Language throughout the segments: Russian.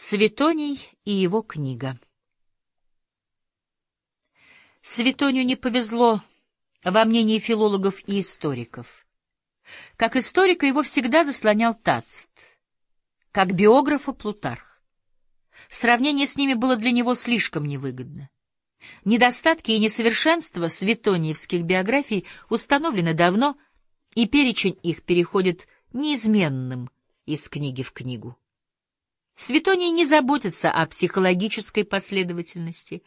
Светоний и его книга Светонию не повезло во мнении филологов и историков. Как историка его всегда заслонял Тацит, как биографа Плутарх. Сравнение с ними было для него слишком невыгодно. Недостатки и несовершенства светониевских биографий установлены давно, и перечень их переходит неизменным из книги в книгу. Светоний не заботится о психологической последовательности.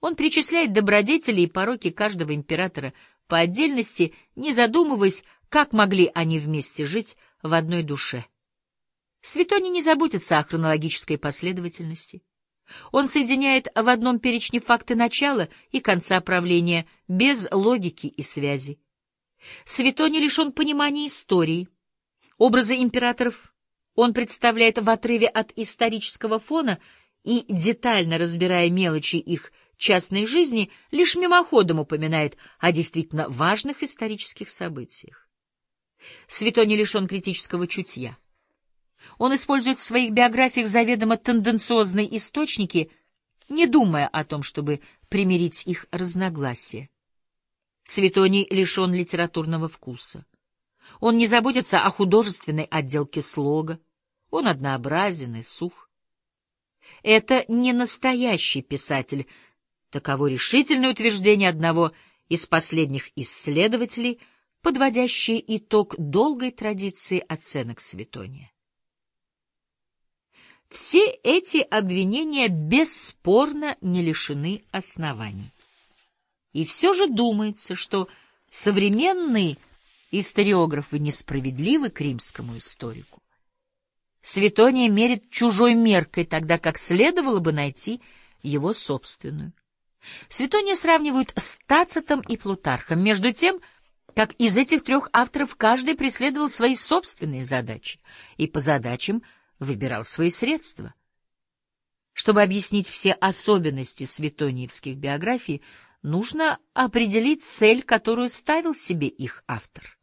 Он причисляет добродетели и пороки каждого императора по отдельности, не задумываясь, как могли они вместе жить в одной душе. Светоний не заботится о хронологической последовательности. Он соединяет в одном перечне факты начала и конца правления без логики и связи. Светоний лишен понимания истории. Образы императоров он представляет в отрыве от исторического фона и, детально разбирая мелочи их частной жизни, лишь мимоходом упоминает о действительно важных исторических событиях. Светоний лишен критического чутья. Он использует в своих биографиях заведомо тенденциозные источники, не думая о том, чтобы примирить их разногласия. Светоний лишен литературного вкуса. Он не заботится о художественной отделке слога, он однообразен и сух. Это не настоящий писатель, таково решительное утверждение одного из последних исследователей, подводящее итог долгой традиции оценок Светония. Все эти обвинения бесспорно не лишены оснований. И все же думается, что современные историографы несправедливы к римскому историку. Светония мерит чужой меркой, тогда как следовало бы найти его собственную. Светония сравнивают с Тацитом и Плутархом, между тем, как из этих трех авторов каждый преследовал свои собственные задачи и по задачам – выбирал свои средства. Чтобы объяснить все особенности светониевских биографий, нужно определить цель, которую ставил себе их автор.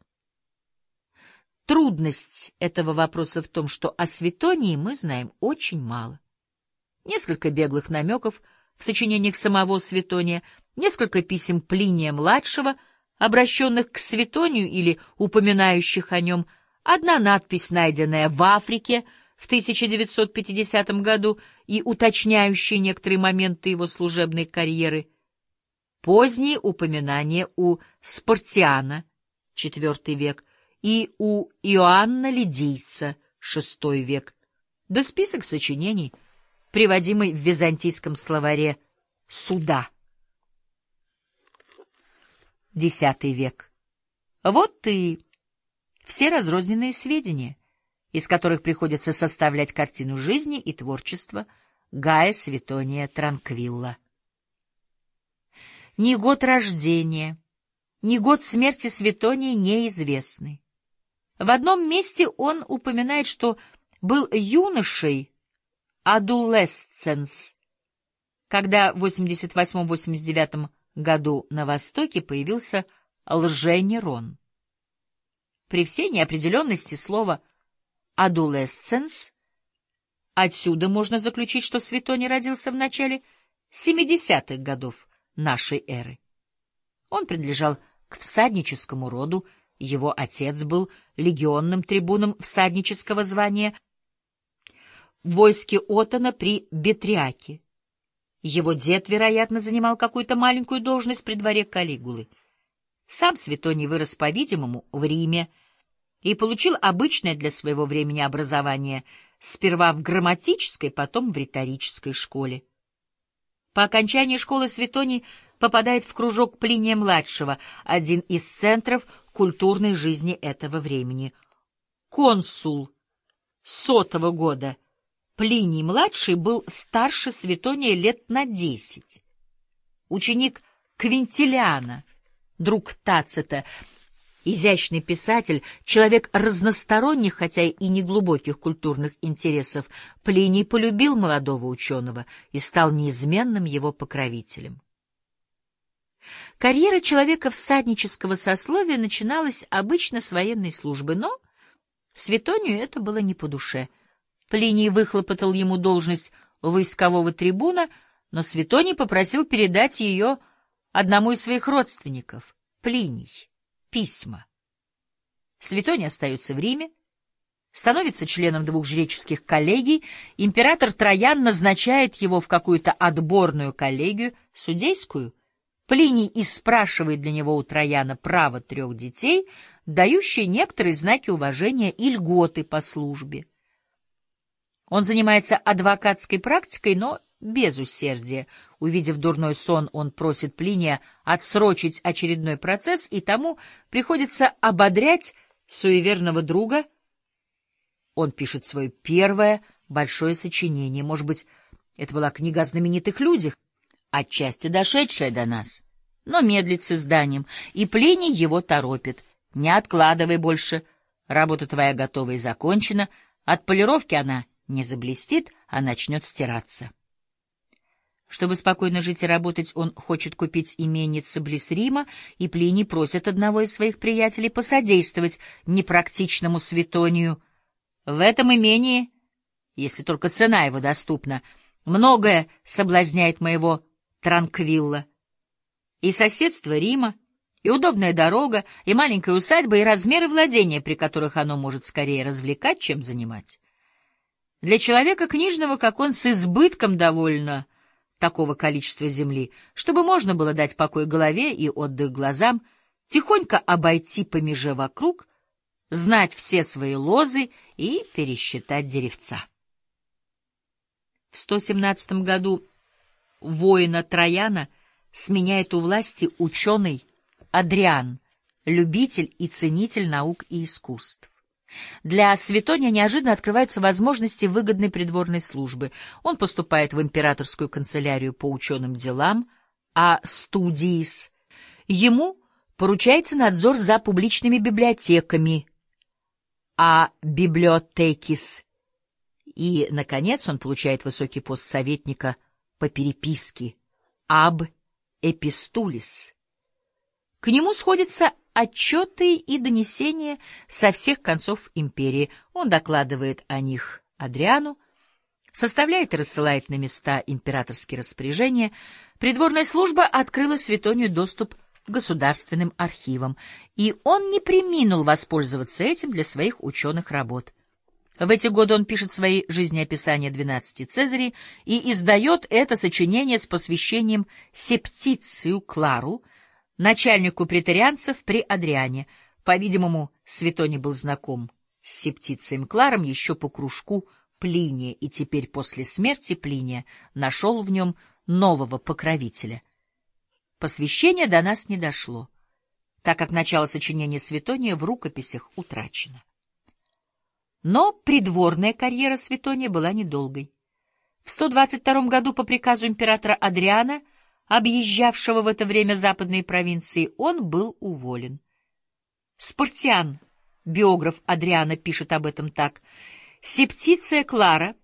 Трудность этого вопроса в том, что о Светонии мы знаем очень мало. Несколько беглых намеков в сочинениях самого Светония, несколько писем Плиния-младшего, обращенных к Светонию или упоминающих о нем, одна надпись, найденная в Африке — в 1950 году и уточняющие некоторые моменты его служебной карьеры. Поздние упоминания у Спартиана, IV век, и у Иоанна Лидийца, VI век, да список сочинений, приводимый в византийском словаре «Суда», X век. Вот и все разрозненные сведения — из которых приходится составлять картину жизни и творчества Гая Светония Транквилла. Ни год рождения, ни год смерти Светония неизвестны. В одном месте он упоминает, что был юношей адулесценс, когда в 88-89 году на Востоке появился лженерон. При всей неопределенности слова «адулесценс». Отсюда можно заключить, что Светоний родился в начале 70-х годов нашей эры. Он принадлежал к всадническому роду, его отец был легионным трибуном всаднического звания в войске Отона при Бетриаке. Его дед, вероятно, занимал какую-то маленькую должность при дворе Калигулы. Сам Светоний вырос, по-видимому, в Риме, и получил обычное для своего времени образование сперва в грамматической, потом в риторической школе. По окончании школы Светоний попадает в кружок Плиния-младшего, один из центров культурной жизни этого времени. Консул сотого года Плиний-младший был старше Светония лет на десять. Ученик Квинтилиана, друг Тацита, изящный писатель, человек разносторонних, хотя и неглубоких культурных интересов, Плиний полюбил молодого ученого и стал неизменным его покровителем. Карьера человека всаднического сословия начиналась обычно с военной службы, но Светонию это было не по душе. Плиний выхлопотал ему должность войскового трибуна, но Светоний попросил передать ее одному из своих родственников, Плиний, письма. Светоний остается в Риме, становится членом двух жреческих коллегий, император Троян назначает его в какую-то отборную коллегию, судейскую. Плиний и спрашивает для него у Трояна право трех детей, дающие некоторые знаки уважения и льготы по службе. Он занимается адвокатской практикой, но без усердия. Увидев дурной сон, он просит Плиния отсрочить очередной процесс, и тому приходится ободрять суеверного друга. Он пишет свое первое большое сочинение. Может быть, это была книга о знаменитых людях, отчасти дошедшая до нас, но медлит с изданием, и Плиний его торопит. Не откладывай больше, работа твоя готова и закончена, от полировки она не заблестит, а начнет стираться. Чтобы спокойно жить и работать, он хочет купить именице близ Рима, и Плиний просит одного из своих приятелей посодействовать непрактичному Светонию. В этом имении, если только цена его доступна, многое соблазняет моего Транквилла. И соседство Рима, и удобная дорога, и маленькая усадьба, и размеры владения, при которых оно может скорее развлекать, чем занимать. Для человека книжного, как он, с избытком довольно такого количества земли, чтобы можно было дать покой голове и отдых глазам, тихонько обойти по меже вокруг, знать все свои лозы и пересчитать деревца. В 117 году воина Трояна сменяет у власти ученый Адриан, любитель и ценитель наук и искусств. Для Светония неожиданно открываются возможности выгодной придворной службы. Он поступает в императорскую канцелярию по ученым делам, а студиис. Ему поручается надзор за публичными библиотеками, а библиотекис. И, наконец, он получает высокий пост советника по переписке, аб эпистулис. К нему сходится отчеты и донесения со всех концов империи. Он докладывает о них Адриану, составляет и рассылает на места императорские распоряжения. Придворная служба открыла Светонию доступ к государственным архивам, и он не приминул воспользоваться этим для своих ученых работ. В эти годы он пишет свои жизнеописания двенадцати Цезарей и издает это сочинение с посвящением Септицию Клару — начальнику претарианцев при Адриане. По-видимому, Светоний был знаком с Септицием Кларом еще по кружку Плиния, и теперь после смерти Плиния нашел в нем нового покровителя. Посвящение до нас не дошло, так как начало сочинения Светония в рукописях утрачено. Но придворная карьера Светония была недолгой. В 122 году по приказу императора Адриана — объезжавшего в это время западные провинции, он был уволен. Спартиан, биограф Адриана, пишет об этом так. Септиция Клара,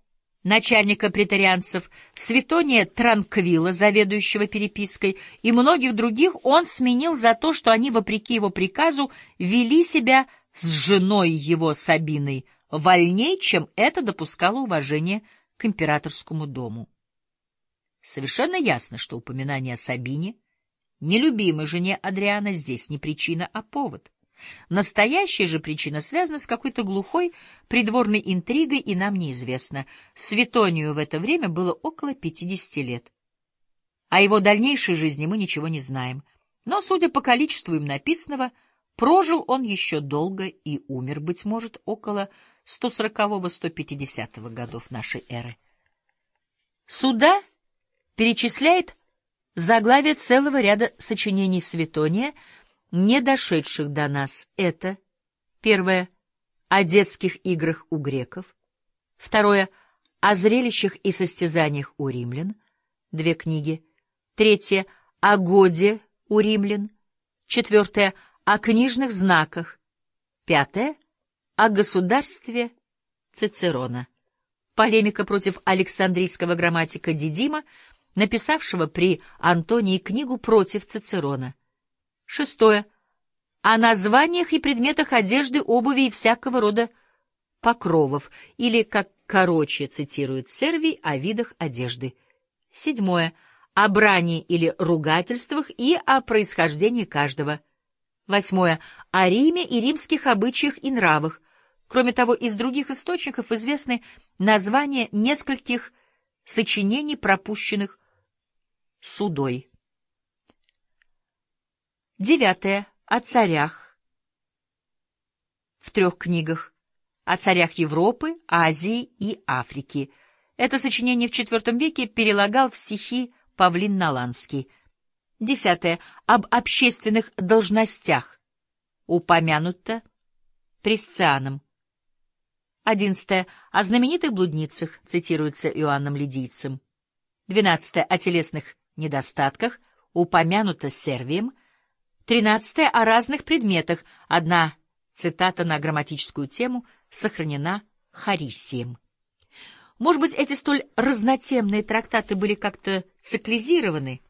начальника претарианцев, Светония Транквила, заведующего перепиской, и многих других он сменил за то, что они, вопреки его приказу, вели себя с женой его Сабиной вольней, чем это допускало уважение к императорскому дому. Совершенно ясно, что упоминание о Сабине, нелюбимой жене Адриана, здесь не причина, а повод. Настоящая же причина связана с какой-то глухой придворной интригой, и нам неизвестно. Светонию в это время было около 50 лет. О его дальнейшей жизни мы ничего не знаем. Но, судя по количеству им написанного, прожил он еще долго и умер, быть может, около 140-150 годов нашей эры. Суда перечисляет заглавие целого ряда сочинений Светония, не дошедших до нас. Это первое — о детских играх у греков, второе — о зрелищах и состязаниях у римлян, две книги, третье — о годе у римлян, четвертое — о книжных знаках, пятое — о государстве Цицерона. Полемика против Александрийского грамматика Дидима — написавшего при Антонии книгу против Цицерона. Шестое. О названиях и предметах одежды, обуви и всякого рода покровов, или, как короче цитирует Сервий о видах одежды. Седьмое. О брани или ругательствах и о происхождении каждого. Восьмое. О Риме и римских обычаях и нравах. Кроме того, из других источников известны названия нескольких сочинений, пропущенных судой. Девятое. О царях. В трех книгах. О царях Европы, Азии и Африки. Это сочинение в IV веке перелагал в стихи Павлин Наланский. Десятое. Об общественных должностях. Упомянуто Пресцианом. Одиннадцатое. О знаменитых блудницах, цитируется Иоанном Лидийцем. Двенадцатое. О телесных недостатках, упомянуто Сервием. Тринадцатое. О разных предметах. Одна цитата на грамматическую тему сохранена Харисием. Может быть, эти столь разнотемные трактаты были как-то циклизированы?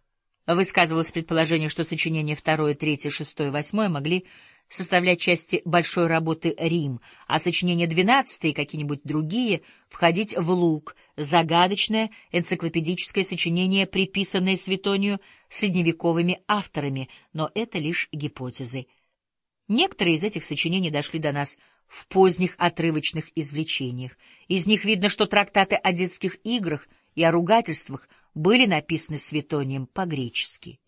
Высказывалось предположение, что сочинения второе, третье, шестое, восьмое могли составлять части большой работы «Рим», а сочинения двенадцатые и какие-нибудь другие входить в «Лук», загадочное энциклопедическое сочинение, приписанное Светонию средневековыми авторами, но это лишь гипотезы. Некоторые из этих сочинений дошли до нас в поздних отрывочных извлечениях. Из них видно, что трактаты о детских играх и о ругательствах были написаны Светонием по-гречески.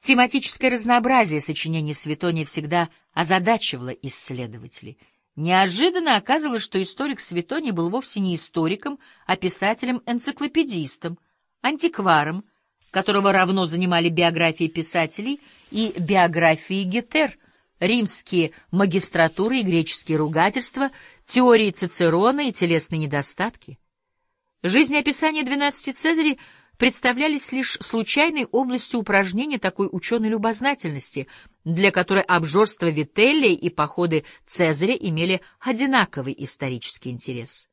Тематическое разнообразие сочинений Светония всегда озадачивало исследователей. Неожиданно оказалось, что историк Светоний был вовсе не историком, а писателем-энциклопедистом, антикваром, которого равно занимали биографии писателей и биографии Гетер, римские магистратуры и греческие ругательства, теории Цицерона и телесные недостатки. Жизнеописание двенадцати Цезарей — представлялись лишь случайной областью упражнения такой ученой любознательности, для которой обжорство Вителлия и походы Цезаря имели одинаковый исторический интерес.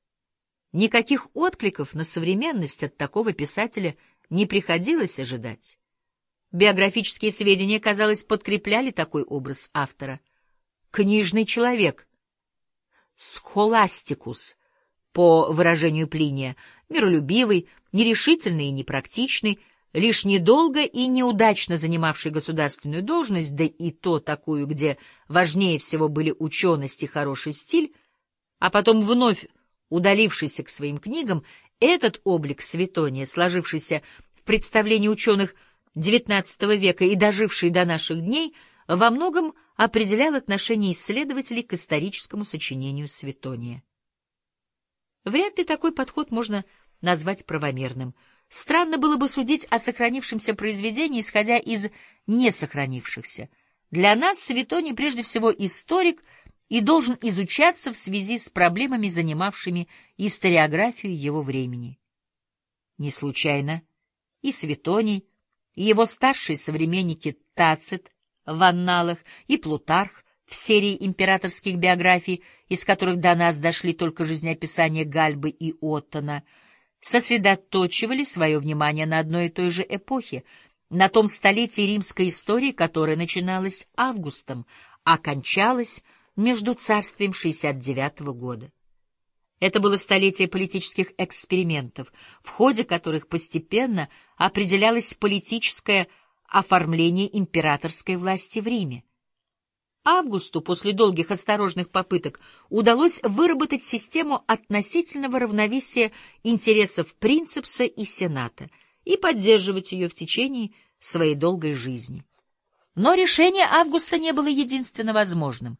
Никаких откликов на современность от такого писателя не приходилось ожидать. Биографические сведения, казалось, подкрепляли такой образ автора. Книжный человек, схоластикус, по выражению Плиния, миролюбивый, нерешительный и непрактичный, лишь недолго и неудачно занимавший государственную должность, да и то такую, где важнее всего были ученость и хороший стиль, а потом вновь удалившийся к своим книгам, этот облик Светония, сложившийся в представлении ученых XIX века и доживший до наших дней, во многом определял отношение исследователей к историческому сочинению Светония. Вряд ли такой подход можно назвать правомерным. Странно было бы судить о сохранившемся произведении, исходя из несохранившихся. Для нас Светоний прежде всего историк и должен изучаться в связи с проблемами, занимавшими историографию его времени. Не случайно и Светоний, и его старшие современники Тацит в анналах, и Плутарх в серии императорских биографий, из которых до нас дошли только жизнеописания Гальбы и Оттона, сосредоточивали свое внимание на одной и той же эпохе, на том столетии римской истории, которое начиналось августом, а кончалось между царствием 69 -го года. Это было столетие политических экспериментов, в ходе которых постепенно определялось политическое оформление императорской власти в Риме. Августу после долгих осторожных попыток удалось выработать систему относительного равновесия интересов принципса и сената и поддерживать ее в течение своей долгой жизни. Но решение Августа не было единственно возможным.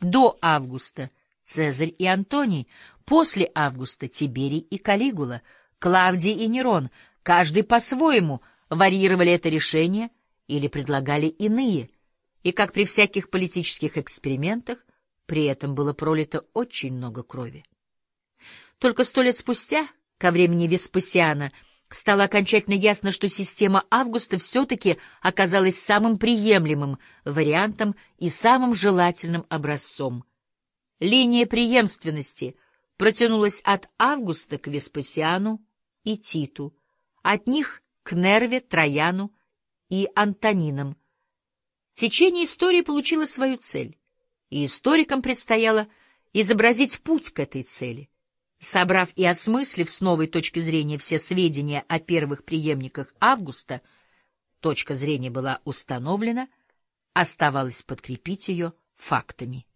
До Августа Цезарь и Антоний, после Августа Тиберий и Калигула, Клавдий и Нерон, каждый по-своему варьировали это решение или предлагали иные – и, как при всяких политических экспериментах, при этом было пролито очень много крови. Только сто лет спустя, ко времени Веспасиана, стало окончательно ясно, что система Августа все-таки оказалась самым приемлемым вариантом и самым желательным образцом. Линия преемственности протянулась от Августа к Веспасиану и Титу, от них к Нерве, Трояну и Антонинам, Течение истории получило свою цель, и историкам предстояло изобразить путь к этой цели. Собрав и осмыслив с новой точки зрения все сведения о первых преемниках Августа, точка зрения была установлена, оставалось подкрепить ее фактами.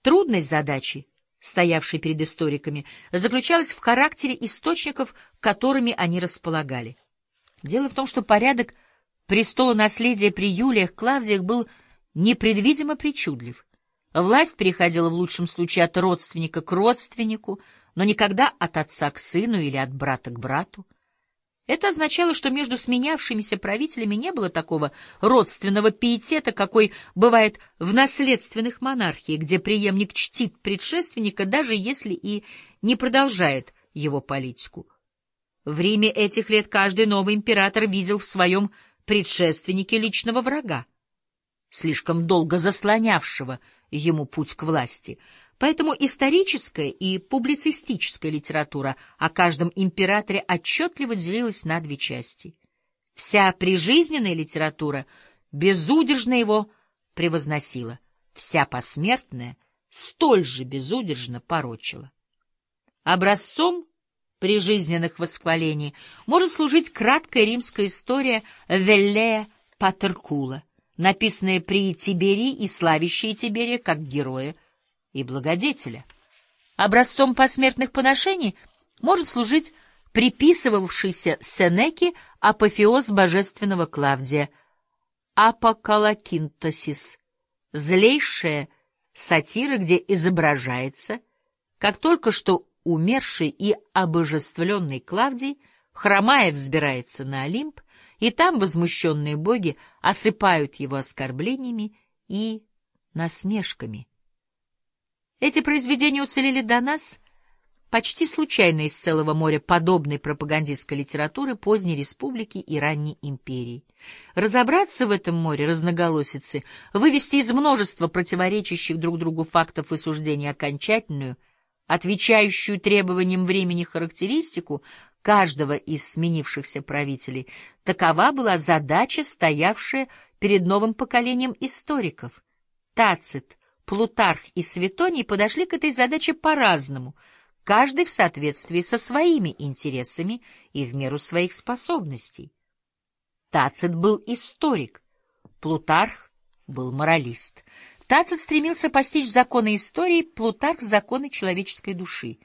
Трудность задачи, стоявшей перед историками, заключалась в характере источников, которыми они располагали. Дело в том, что порядок престола наследия при Юлиях Клавдиях был непредвидимо причудлив. Власть переходила в лучшем случае от родственника к родственнику, но никогда от отца к сыну или от брата к брату. Это означало, что между сменявшимися правителями не было такого родственного пиетета, какой бывает в наследственных монархиях, где преемник чтит предшественника, даже если и не продолжает его политику. В Риме этих лет каждый новый император видел в своем предшественнике личного врага, слишком долго заслонявшего ему путь к власти. Поэтому историческая и публицистическая литература о каждом императоре отчетливо делилась на две части. Вся прижизненная литература безудержно его превозносила, вся посмертная столь же безудержно порочила. Образцом прижизненных восхвалений может служить краткая римская история Веллея Патеркула, написанная при Тиберии и славящая Тиберия как героя и благодетеля. Образцом посмертных поношений может служить приписывавшийся Сенеке апофеоз божественного Клавдия Апокалакинтосис, злейшая сатира, где изображается, как только что умерший и обожествленный Клавдий, хромая, взбирается на Олимп, и там возмущенные боги осыпают его оскорблениями и насмешками. Эти произведения уцелели до нас почти случайно из целого моря подобной пропагандистской литературы поздней республики и ранней империи. Разобраться в этом море разноголосицы, вывести из множества противоречащих друг другу фактов и суждений окончательную, отвечающую требованиям времени характеристику каждого из сменившихся правителей, такова была задача, стоявшая перед новым поколением историков. Тацит, Плутарх и Светоний подошли к этой задаче по-разному, каждый в соответствии со своими интересами и в меру своих способностей. Тацит был историк, Плутарх был моралист. Тацит стремился постичь законы истории, Плутарх — законы человеческой души.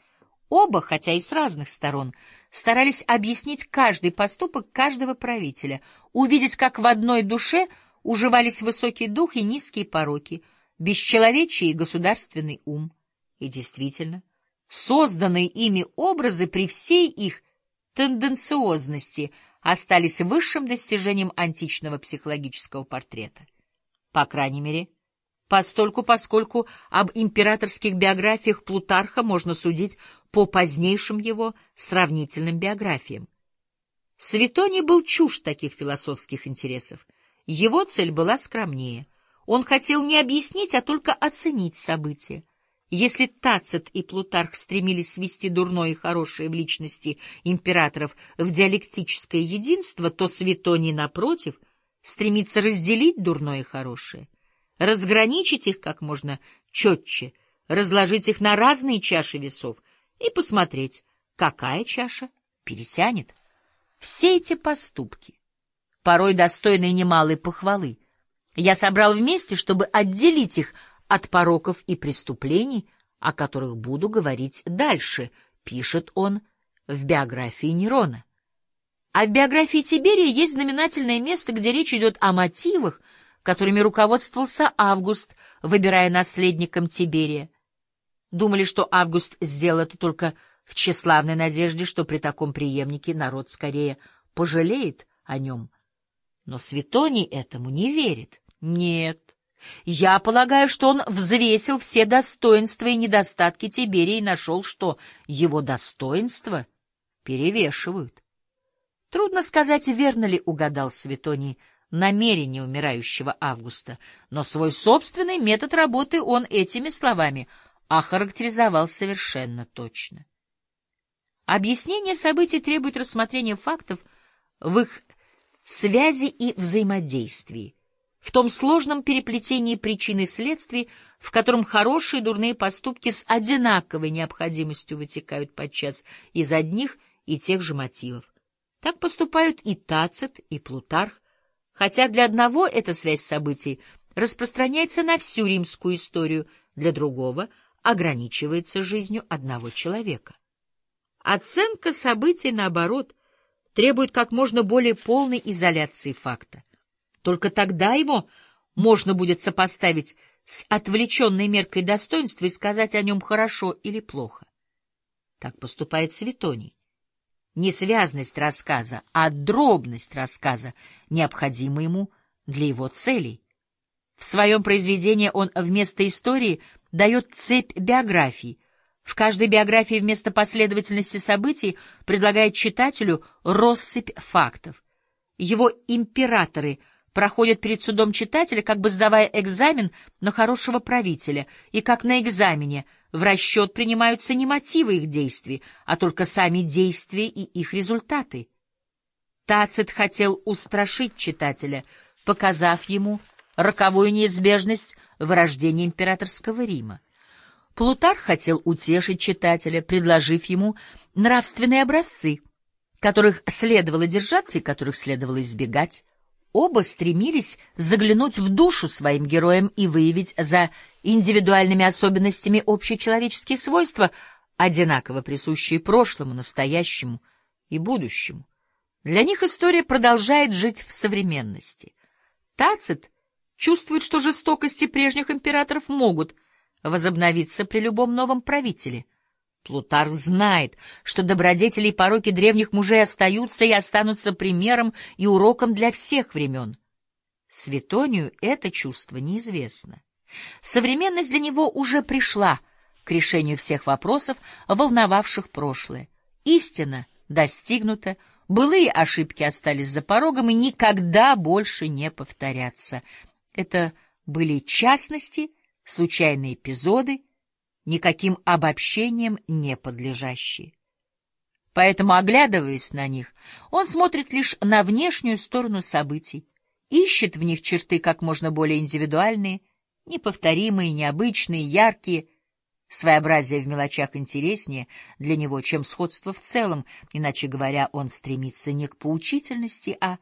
Оба, хотя и с разных сторон, старались объяснить каждый поступок каждого правителя, увидеть, как в одной душе уживались высокий дух и низкие пороки — бесчеловечие и государственный ум. И действительно, созданные ими образы при всей их тенденциозности остались высшим достижением античного психологического портрета. По крайней мере, постольку поскольку об императорских биографиях Плутарха можно судить по позднейшим его сравнительным биографиям. Светоний был чужд таких философских интересов. Его цель была скромнее. Он хотел не объяснить, а только оценить события. Если Тацит и Плутарх стремились свести дурное и хорошее в личности императоров в диалектическое единство, то Светоний, напротив, стремится разделить дурное и хорошее, разграничить их как можно четче, разложить их на разные чаши весов и посмотреть, какая чаша перетянет. Все эти поступки, порой достойные немалой похвалы, я собрал вместе, чтобы отделить их от пороков и преступлений, о которых буду говорить дальше, пишет он в биографии Нерона. А в биографии Тиберия есть знаменательное место, где речь идет о мотивах, которыми руководствовался Август, выбирая наследником Тиберия. Думали, что Август сделал это только в тщеславной надежде, что при таком преемнике народ скорее пожалеет о нем. Но Светоний этому не верит. Нет. Я полагаю, что он взвесил все достоинства и недостатки Тиберия и нашел, что его достоинства перевешивают. Трудно сказать, верно ли угадал Светоний намерение умирающего Августа, но свой собственный метод работы он этими словами охарактеризовал совершенно точно. Объяснение событий требует рассмотрения фактов в их связи и взаимодействии, в том сложном переплетении причин и следствий, в котором хорошие и дурные поступки с одинаковой необходимостью вытекают подчас из одних и тех же мотивов. Так поступают и Тацит, и Плутарх, хотя для одного эта связь событий распространяется на всю римскую историю, для другого ограничивается жизнью одного человека. Оценка событий, наоборот, требует как можно более полной изоляции факта. Только тогда его можно будет сопоставить с отвлеченной меркой достоинства и сказать о нем хорошо или плохо. Так поступает Светоний. Не связность рассказа, а дробность рассказа необходима ему для его целей. В своем произведении он вместо истории дает цепь биографий. В каждой биографии вместо последовательности событий предлагает читателю россыпь фактов. Его императоры — проходят перед судом читателя, как бы сдавая экзамен на хорошего правителя, и как на экзамене в расчет принимаются не мотивы их действий, а только сами действия и их результаты. Тацит хотел устрашить читателя, показав ему роковую неизбежность вырождения императорского Рима. Плутарх хотел утешить читателя, предложив ему нравственные образцы, которых следовало держаться и которых следовало избегать. Оба стремились заглянуть в душу своим героям и выявить за индивидуальными особенностями общечеловеческие свойства, одинаково присущие прошлому, настоящему и будущему. Для них история продолжает жить в современности. Тацит чувствует, что жестокости прежних императоров могут возобновиться при любом новом правителе — Плутарх знает, что добродетели и пороки древних мужей остаются и останутся примером и уроком для всех времен. Светонию это чувство неизвестно. Современность для него уже пришла к решению всех вопросов, волновавших прошлое. Истина достигнута, былые ошибки остались за порогом и никогда больше не повторятся. Это были частности, случайные эпизоды, никаким обобщениям не подлежащие. Поэтому, оглядываясь на них, он смотрит лишь на внешнюю сторону событий, ищет в них черты как можно более индивидуальные, неповторимые, необычные, яркие. Своеобразие в мелочах интереснее для него, чем сходство в целом, иначе говоря, он стремится не к поучительности, а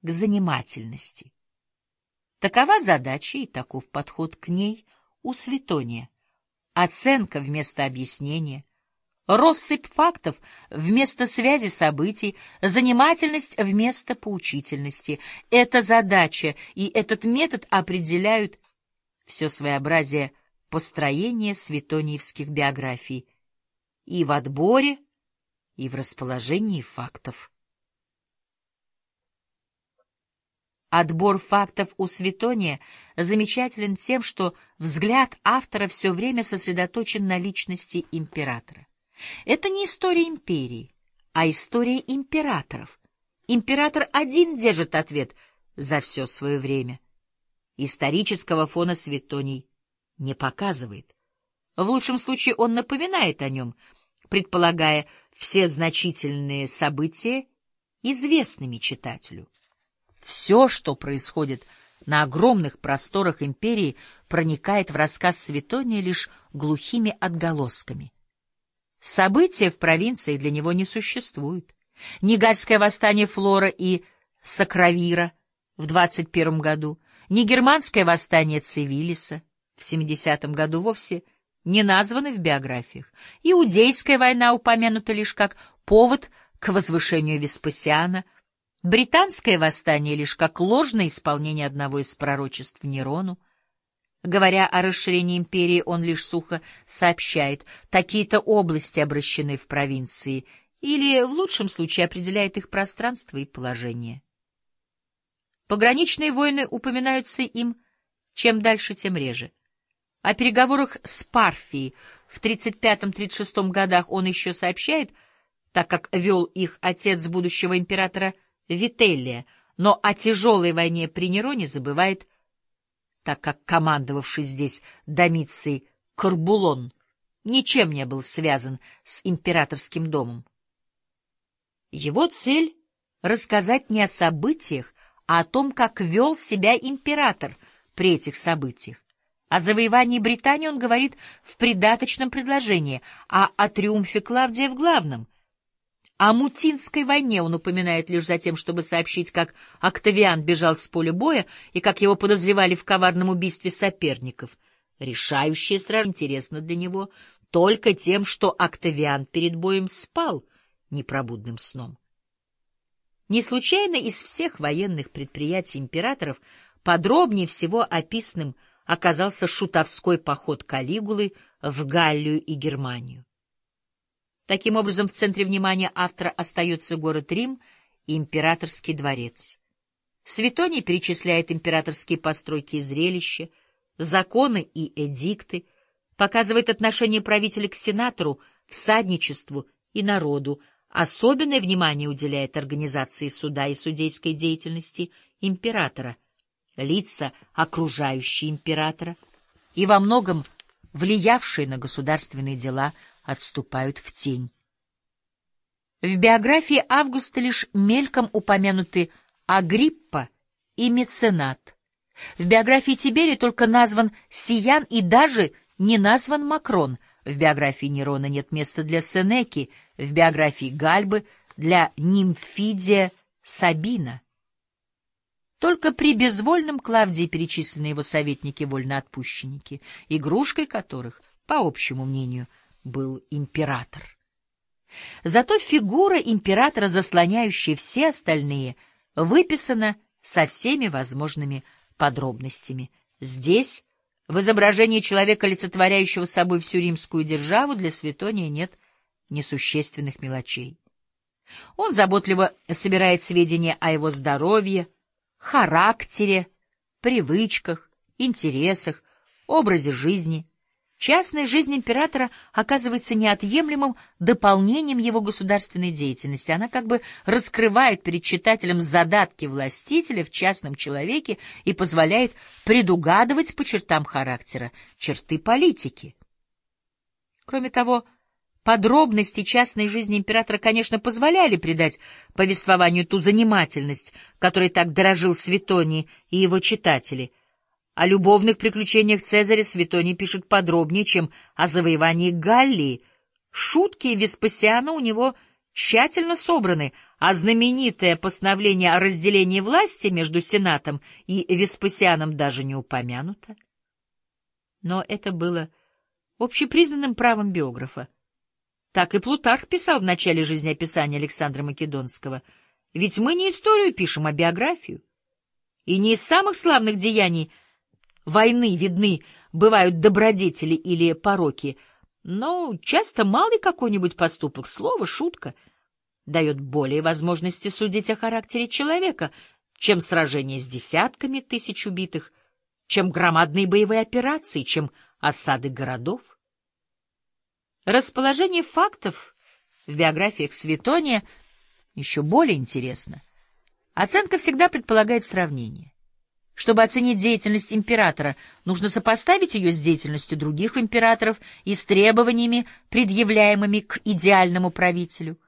к занимательности. Такова задача и таков подход к ней у Светония оценка вместо объяснения, россыпь фактов вместо связи событий, занимательность вместо поучительности. Эта задача и этот метод определяют все своеобразие построения светониевских биографий и в отборе, и в расположении фактов. Отбор фактов у Светония замечателен тем, что взгляд автора все время сосредоточен на личности императора. Это не история империи, а история императоров. Император один держит ответ за все свое время. Исторического фона Светоний не показывает. В лучшем случае он напоминает о нем, предполагая все значительные события известными читателю. Все, что происходит на огромных просторах империи, проникает в рассказ Светония лишь глухими отголосками. События в провинции для него не существуют. Ни гальское восстание Флора и Сакравира в 21 году, ни германское восстание Цивилиса в 70 году вовсе не названы в биографиях. Иудейская война упомянута лишь как повод к возвышению Веспасиана — Британское восстание лишь как ложное исполнение одного из пророчеств Нерону. Говоря о расширении империи, он лишь сухо сообщает, такие-то области обращены в провинции, или, в лучшем случае, определяет их пространство и положение. Пограничные войны упоминаются им чем дальше, тем реже. О переговорах с Парфией в 35-36 годах он еще сообщает, так как вел их отец будущего императора Вителлия, но о тяжелой войне при Нероне забывает, так как командовавший здесь Домиций Карбулон ничем не был связан с императорским домом. Его цель — рассказать не о событиях, а о том, как вел себя император при этих событиях. О завоевании Британии он говорит в придаточном предложении, а о триумфе Клавдия в главном. О Мутинской войне он упоминает лишь за тем, чтобы сообщить, как Октавиан бежал с поля боя и как его подозревали в коварном убийстве соперников. Решающее сражение интересно для него только тем, что Октавиан перед боем спал непробудным сном. Не случайно из всех военных предприятий императоров подробнее всего описанным оказался шутовской поход Калигулы в Галлию и Германию. Таким образом, в центре внимания автора остается город Рим и императорский дворец. Светоний перечисляет императорские постройки и зрелища, законы и эдикты, показывает отношение правителя к сенатору, всадничеству и народу, особенное внимание уделяет организации суда и судейской деятельности императора, лица, окружающие императора, и во многом влиявшие на государственные дела – отступают в тень. В биографии Августа лишь мельком упомянуты Агриппа и Меценат. В биографии Тиберия только назван Сиян и даже не назван Макрон. В биографии Нерона нет места для Сенеки, в биографии Гальбы для Нимфидия Сабина. Только при безвольном Клавдии перечислены его советники-вольноотпущенники, игрушкой которых, по общему мнению, был император. Зато фигура императора, заслоняющая все остальные, выписана со всеми возможными подробностями. Здесь, в изображении человека, олицетворяющего собой всю римскую державу, для Светония нет несущественных мелочей. Он заботливо собирает сведения о его здоровье, характере, привычках, интересах, образе жизни — Частная жизнь императора оказывается неотъемлемым дополнением его государственной деятельности. Она как бы раскрывает перед читателем задатки властителя в частном человеке и позволяет предугадывать по чертам характера черты политики. Кроме того, подробности частной жизни императора, конечно, позволяли придать повествованию ту занимательность, которой так дорожил Светоний и его читатели — о любовных приключениях Цезаря Светоний пишет подробнее, чем о завоевании Галлии. Шутки Веспасиана у него тщательно собраны, а знаменитое постановление о разделении власти между Сенатом и Веспасианом даже не упомянуто. Но это было общепризнанным правом биографа. Так и Плутарх писал в начале жизнеописания Александра Македонского. Ведь мы не историю пишем, а биографию. И не из самых славных деяний — войны видны бывают добродетели или пороки, но часто малый какой-нибудь поступок, слово, шутка, дает более возможности судить о характере человека, чем сражение с десятками тысяч убитых, чем громадные боевые операции, чем осады городов. Расположение фактов в биографиях Светония еще более интересно. Оценка всегда предполагает сравнение. Чтобы оценить деятельность императора, нужно сопоставить ее с деятельностью других императоров и с требованиями, предъявляемыми к идеальному правителю.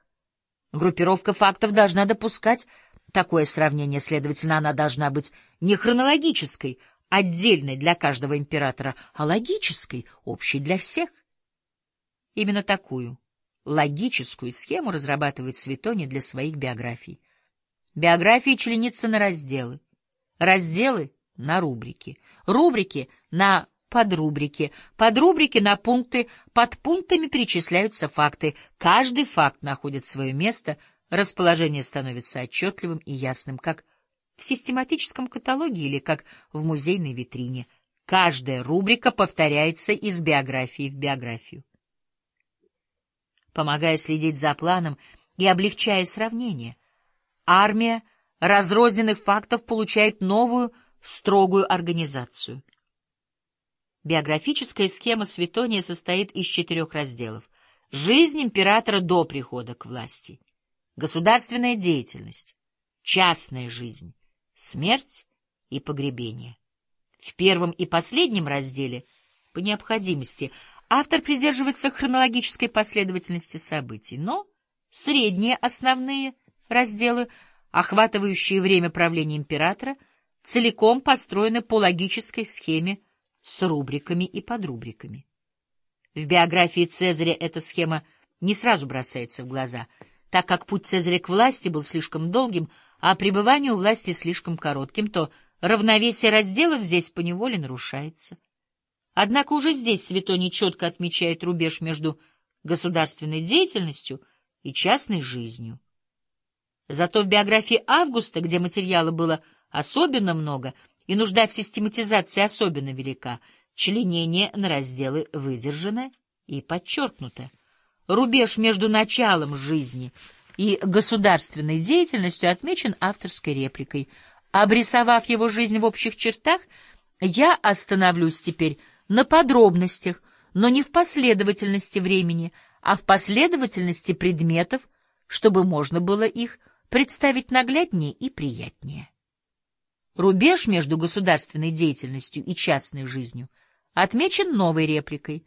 Группировка фактов должна допускать такое сравнение, следовательно, она должна быть не хронологической, отдельной для каждого императора, а логической, общей для всех. Именно такую логическую схему разрабатывает Светоний для своих биографий. Биографии членятся на разделы разделы на рубрики, рубрики на подрубрики, подрубрики на пункты, под пунктами перечисляются факты. Каждый факт находит свое место, расположение становится отчетливым и ясным, как в систематическом каталоге или как в музейной витрине. Каждая рубрика повторяется из биографии в биографию. Помогая следить за планом и облегчая сравнение, армия — разрозненных фактов получает новую строгую организацию. Биографическая схема Светония состоит из четырех разделов. Жизнь императора до прихода к власти, государственная деятельность, частная жизнь, смерть и погребение. В первом и последнем разделе, по необходимости, автор придерживается хронологической последовательности событий, но средние основные разделы охватывающие время правления императора, целиком построены по логической схеме с рубриками и подрубриками. В биографии Цезаря эта схема не сразу бросается в глаза, так как путь Цезаря к власти был слишком долгим, а пребывание у власти слишком коротким, то равновесие разделов здесь поневоле нарушается. Однако уже здесь Светоний четко отмечает рубеж между государственной деятельностью и частной жизнью. Зато в биографии Августа, где материала было особенно много и нужда в систематизации особенно велика, членение на разделы выдержано и подчеркнуто. Рубеж между началом жизни и государственной деятельностью отмечен авторской репликой. Обрисовав его жизнь в общих чертах, я остановлюсь теперь на подробностях, но не в последовательности времени, а в последовательности предметов, чтобы можно было их представить нагляднее и приятнее. Рубеж между государственной деятельностью и частной жизнью отмечен новой репликой.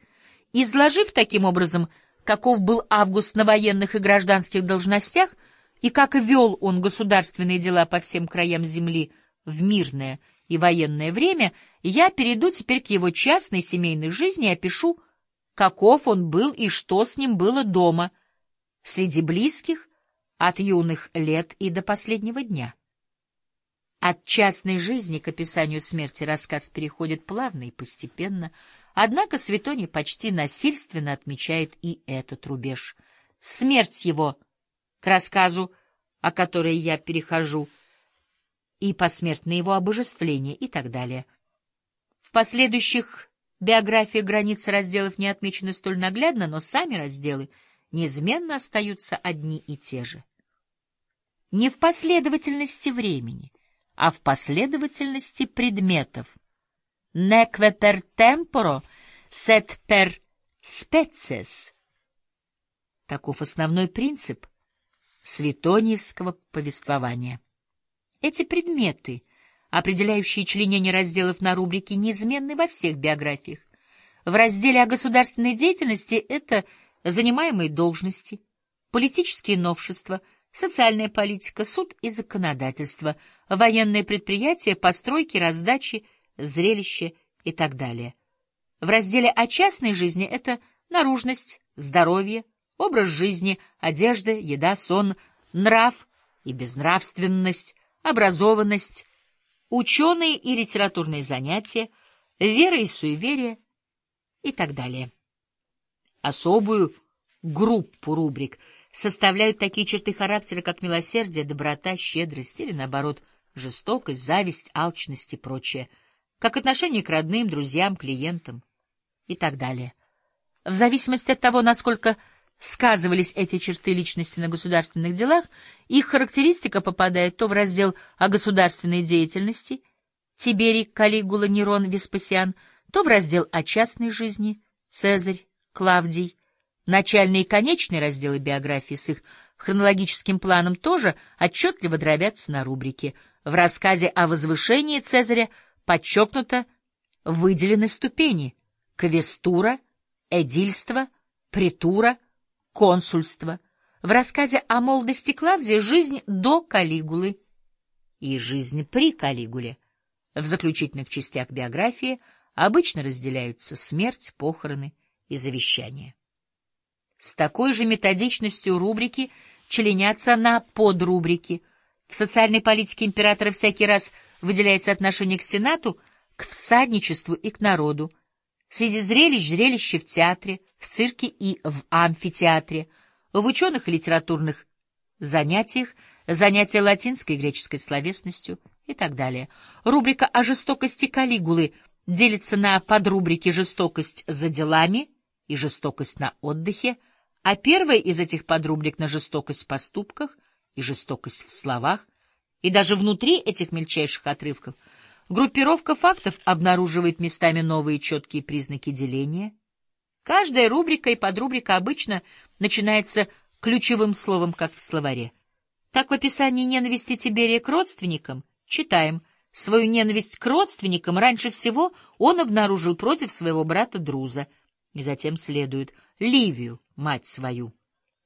Изложив таким образом, каков был Август на военных и гражданских должностях и как вел он государственные дела по всем краям земли в мирное и военное время, я перейду теперь к его частной семейной жизни и опишу, каков он был и что с ним было дома, среди близких, от юных лет и до последнего дня. От частной жизни к описанию смерти рассказ переходит плавно и постепенно, однако Светоний почти насильственно отмечает и этот рубеж. Смерть его к рассказу, о которой я перехожу, и посмертное его обожествление и так далее. В последующих биографиях границы разделов не отмечены столь наглядно, но сами разделы неизменно остаются одни и те же. Не в последовательности времени, а в последовательности предметов. Neque per temporo, sed per species. Таков основной принцип светониевского повествования. Эти предметы, определяющие членение разделов на рубрике, неизменны во всех биографиях. В разделе о государственной деятельности это занимаемые должности, политические новшества, социальная политика, суд и законодательство, военные предприятия, постройки, раздачи, зрелище и так далее. В разделе о частной жизни это наружность, здоровье, образ жизни, одежда, еда, сон, нрав и безнравственность, образованность, ученые и литературные занятия, вера и суеверие и так далее. Особую группу рубрик составляют такие черты характера, как милосердие, доброта, щедрость или, наоборот, жестокость, зависть, алчность и прочее, как отношение к родным, друзьям, клиентам и так далее. В зависимости от того, насколько сказывались эти черты личности на государственных делах, их характеристика попадает то в раздел о государственной деятельности Тиберий, Калигула, Нерон, Веспасиан, то в раздел о частной жизни Цезарь, Клавдий. Начальные и конечные разделы биографии с их хронологическим планом тоже отчетливо дробятся на рубрике. В рассказе о возвышении Цезаря подчеркнуто выделены ступени — квестура, эдильство, претура — консульство, в рассказе о молодости Клавдия жизнь до Калигулы и жизнь при Калигуле. В заключительных частях биографии обычно разделяются смерть, похороны и завещание. С такой же методичностью рубрики членятся на подрубрики. В социальной политике императора всякий раз выделяется отношение к Сенату, к всадничеству и к народу, Среди зрелищ зрелище в театре, в цирке и в амфитеатре, в ученых и литературных занятиях, занятия латинской и греческой словесностью и так далее. Рубрика о жестокости Калигулы делится на подрубрики «Жестокость за делами» и «Жестокость на отдыхе», а первая из этих подрубрик на жестокость в поступках и жестокость в словах, и даже внутри этих мельчайших отрывков — Группировка фактов обнаруживает местами новые четкие признаки деления. Каждая рубрика и подрубрика обычно начинается ключевым словом, как в словаре. Так в описании ненависти Тиберия к родственникам читаем «Свою ненависть к родственникам раньше всего он обнаружил против своего брата Друза». И затем следует Ливию, мать свою,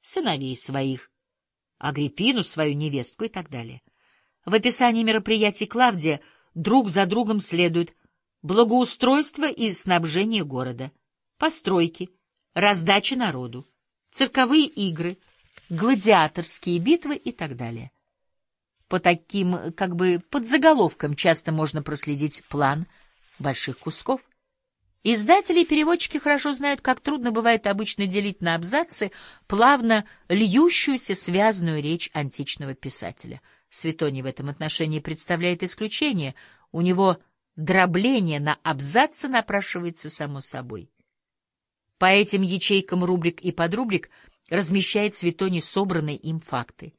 сыновей своих, Агриппину, свою невестку и так далее. В описании мероприятий Клавдия друг за другом следуют благоустройство и снабжение города, постройки, раздача народу, цирковые игры, гладиаторские битвы и так далее. По таким, как бы, подзаголовкам часто можно проследить план больших кусков. Издатели и переводчики хорошо знают, как трудно бывает обычно делить на абзацы плавно льющуюся связанную речь античного писателя. Светоний в этом отношении представляет исключение. У него дробление на абзацы напрашивается само собой. По этим ячейкам рубрик и подрубрик размещает Светоний собранные им факты.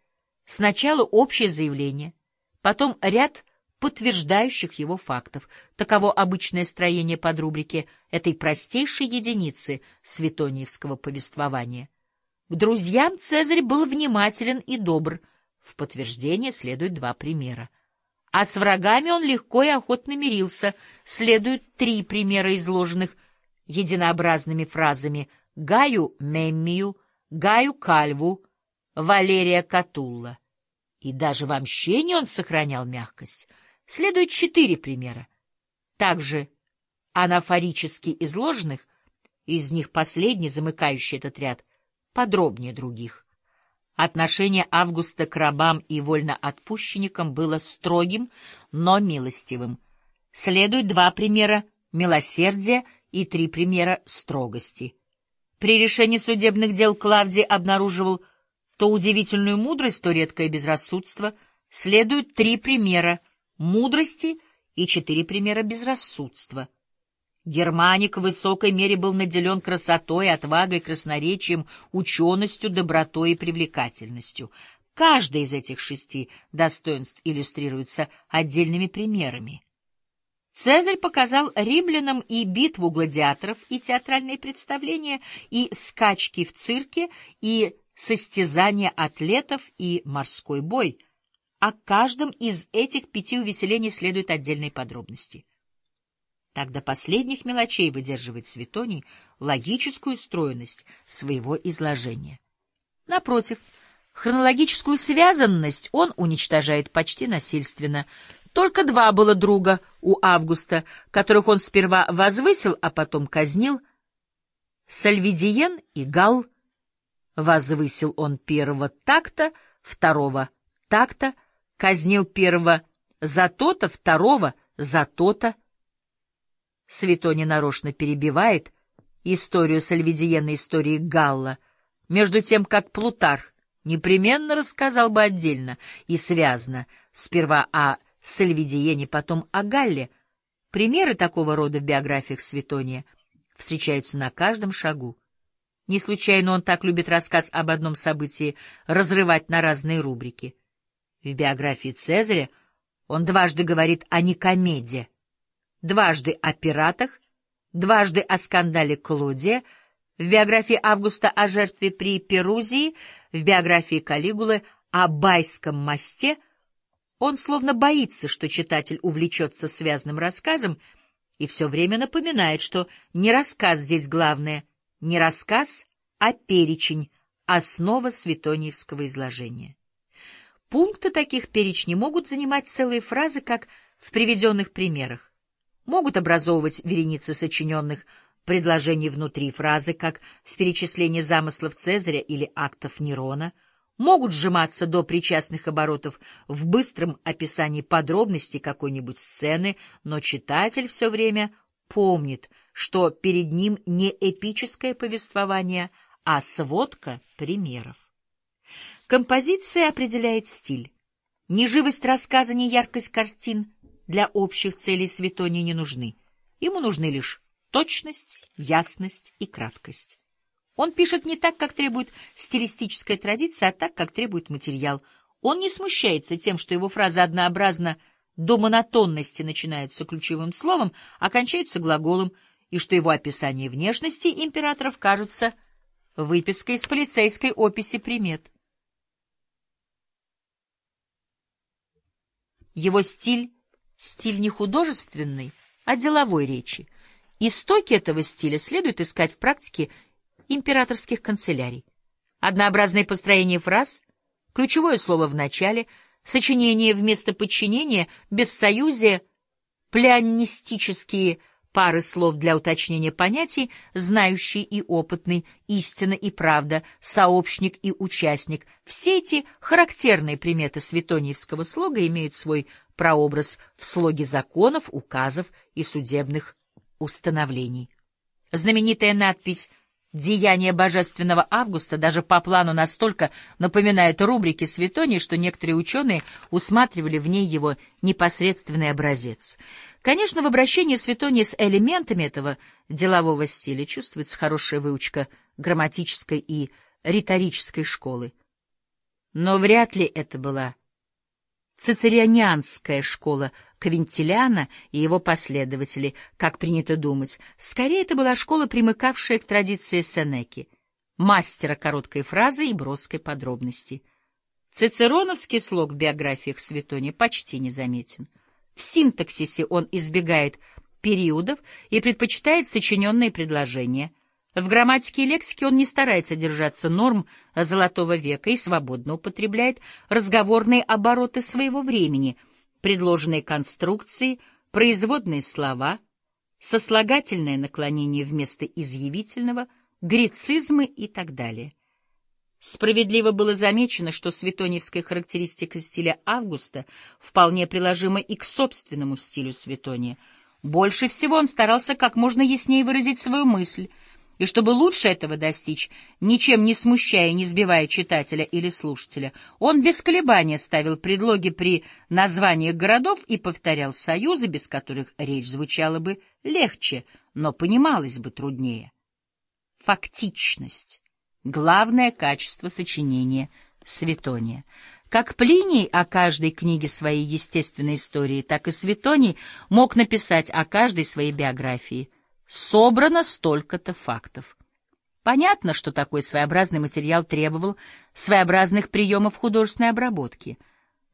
Сначала общее заявление, потом ряд подтверждающих его фактов. Таково обычное строение подрубрики этой простейшей единицы светониевского повествования. К друзьям Цезарь был внимателен и добр. В подтверждение следует два примера. А с врагами он легко и охотно мирился. Следуют три примера, изложенных единообразными фразами «Гаю Меммию», «Гаю Кальву», «Валерия Катулла». И даже в омщении он сохранял мягкость. Следует четыре примера. Также анафорически изложенных, из них последний, замыкающий этот ряд, подробнее других. Отношение Августа к рабам и вольноотпущенникам было строгим, но милостивым. Следует два примера милосердия и три примера строгости. При решении судебных дел Клавдий обнаруживал то удивительную мудрость, то редкое безрассудство. Следуют три примера мудрости и четыре примера безрассудства. Германик в высокой мере был наделен красотой, отвагой, красноречием, ученостью, добротой и привлекательностью. Каждое из этих шести достоинств иллюстрируется отдельными примерами. Цезарь показал римлянам и битву гладиаторов, и театральные представления, и скачки в цирке, и состязания атлетов, и морской бой. О каждом из этих пяти увеселений следуют отдельные подробности. Так до последних мелочей выдерживает Светоний логическую стройность своего изложения. Напротив, хронологическую связанность он уничтожает почти насильственно. Только два было друга у Августа, которых он сперва возвысил, а потом казнил. Сальвидиен и Гал. Возвысил он первого такта, второго такта, казнил первого за то-то, второго за то-то. Светоний нарочно перебивает историю Сальвидиена истории Галла, между тем как Плутарх непременно рассказал бы отдельно и связно сперва о Сальвидиене, потом о Галле. Примеры такого рода в биографиях Светония встречаются на каждом шагу. Не случайно он так любит рассказ об одном событии разрывать на разные рубрики. В биографии Цезаря он дважды говорит о Никомеде, дважды о пиратах, дважды о скандале Клодия, в биографии Августа о жертве при Перузии, в биографии Калигулы о Байском мосте, он словно боится, что читатель увлечется связанным рассказом, и все время напоминает, что не рассказ здесь главное, не рассказ, а перечень, основа светониевского изложения. Пункты таких перечней могут занимать целые фразы, как в приведенных примерах могут образовывать вереницы сочиненных предложений внутри фразы, как в перечислении замыслов Цезаря или актов Нерона, могут сжиматься до причастных оборотов в быстром описании подробностей какой-нибудь сцены, но читатель все время помнит, что перед ним не эпическое повествование, а сводка примеров. Композиция определяет стиль. Ни живость рассказа, ни яркость картин для общих целей Светония не нужны. Ему нужны лишь точность, ясность и краткость. Он пишет не так, как требует стилистическая традиция, а так, как требует материал. Он не смущается тем, что его фразы однообразно до монотонности начинаются ключевым словом, а кончаются глаголом, и что его описание внешности императоров кажется выпиской из полицейской описи примет. Его стиль Стиль не художественный, а деловой речи. Истоки этого стиля следует искать в практике императорских канцелярий. Однообразное построение фраз, ключевое слово в начале, Сочинение вместо подчинения, бессоюзие, плянистические пары слов для уточнения понятий, знающий и опытный, истина и правда, сообщник и участник. Все эти характерные приметы светониевского слога имеют свой прообраз в слоге законов, указов и судебных установлений. Знаменитая надпись «Деяния божественного Августа» даже по плану настолько напоминает рубрики Светонии, что некоторые ученые усматривали в ней его непосредственный образец. Конечно, в обращении Светонии с элементами этого делового стиля чувствуется хорошая выучка грамматической и риторической школы. Но вряд ли это была цицерианианская школа Квинтилиана и его последователи, как принято думать. Скорее, это была школа, примыкавшая к традиции Сенеки, мастера короткой фразы и броской подробности. Цицероновский слог в биографиях Светони почти незаметен. В синтаксисе он избегает периодов и предпочитает сочиненные предложения — в грамматике и лексике он не старается держаться норм золотого века и свободно употребляет разговорные обороты своего времени, предложенные конструкции, производные слова, сослагательное наклонение вместо изъявительного, грецизмы и так далее. Справедливо было замечено, что светоневская характеристика стиля Августа вполне приложима и к собственному стилю Светония. Больше всего он старался как можно яснее выразить свою мысль — и чтобы лучше этого достичь, ничем не смущая и не сбивая читателя или слушателя, он без колебания ставил предлоги при названиях городов и повторял союзы, без которых речь звучала бы легче, но понималась бы труднее. Фактичность — главное качество сочинения Светония. Как Плиний о каждой книге своей естественной истории, так и Светоний мог написать о каждой своей биографии — собрано столько-то фактов. Понятно, что такой своеобразный материал требовал своеобразных приемов художественной обработки.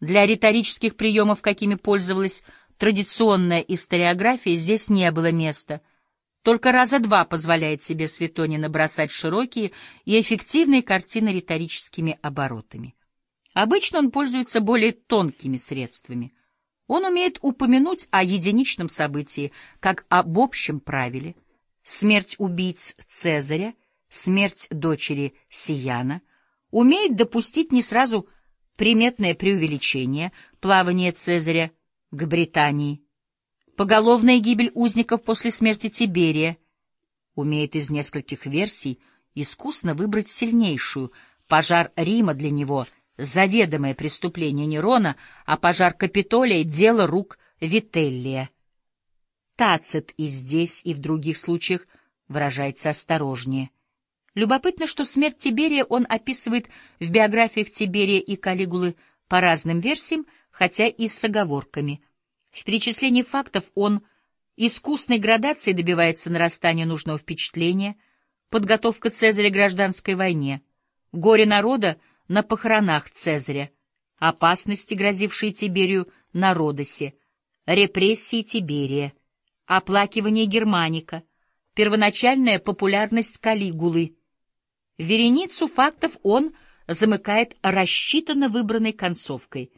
Для риторических приемов, какими пользовалась традиционная историография, здесь не было места. Только раза два позволяет себе Светонин набросать широкие и эффективные картины риторическими оборотами. Обычно он пользуется более тонкими средствами — он умеет упомянуть о единичном событии, как об общем правиле. Смерть убийц Цезаря, смерть дочери Сияна, умеет допустить не сразу приметное преувеличение, плавание Цезаря к Британии, поголовная гибель узников после смерти Тиберия, умеет из нескольких версий искусно выбрать сильнейшую, пожар Рима для него — заведомое преступление Нерона, а пожар Капитолия — дело рук Вителлия. Тацит и здесь, и в других случаях выражается осторожнее. Любопытно, что смерть Тиберия он описывает в биографиях Тиберия и Калигулы по разным версиям, хотя и с оговорками. В перечислении фактов он искусной градацией добивается нарастания нужного впечатления, подготовка Цезаря к гражданской войне, горе народа — на похоронах Цезаря, опасности, грозившие Тиберию на Родосе, репрессии Тиберия, оплакивание Германика, первоначальная популярность Калигулы. Вереницу фактов он замыкает рассчитанно выбранной концовкой.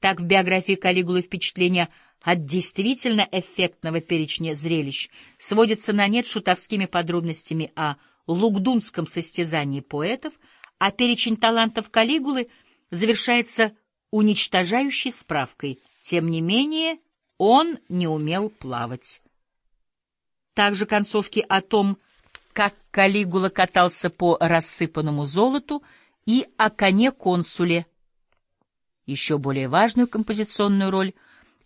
Так в биографии Калигулы впечатление от действительно эффектного перечня зрелищ сводится на нет шутовскими подробностями о лугдунском состязании поэтов — а перечень талантов Калигулы завершается уничтожающей справкой. Тем не менее, он не умел плавать. Также концовки о том, как Калигула катался по рассыпанному золоту, и о коне-консуле. Еще более важную композиционную роль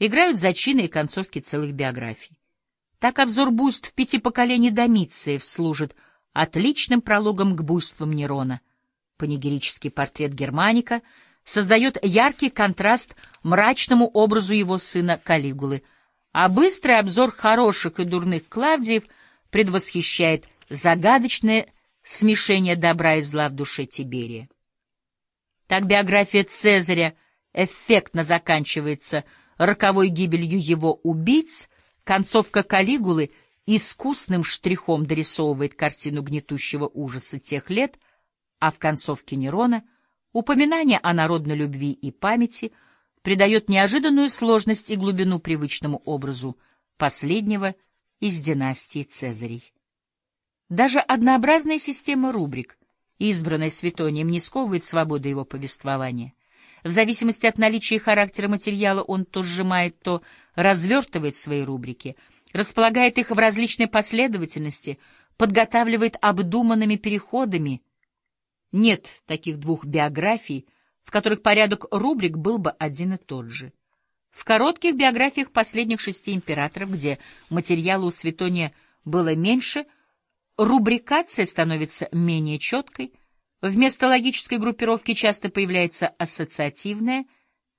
играют зачины и концовки целых биографий. Так обзор буйств пяти поколений Домициев служит отличным прологом к буйствам Нерона — Панигерический портрет Германика создает яркий контраст мрачному образу его сына Калигулы, а быстрый обзор хороших и дурных Клавдиев предвосхищает загадочное смешение добра и зла в душе Тиберия. Так биография Цезаря эффектно заканчивается роковой гибелью его убийц, концовка Калигулы искусным штрихом дорисовывает картину гнетущего ужаса тех лет — а в концовке Нерона упоминание о народной любви и памяти, придает неожиданную сложность и глубину привычному образу последнего из династии Цезарей. Даже однообразная система рубрик, избранная Светонием, не сковывает свободы его повествования. В зависимости от наличия и характера материала он то сжимает, то развертывает свои рубрики, располагает их в различной последовательности, подготавливает обдуманными переходами. Нет таких двух биографий, в которых порядок рубрик был бы один и тот же. В коротких биографиях последних шести императоров, где материала у Светония было меньше, рубрикация становится менее четкой, вместо логической группировки часто появляется ассоциативная,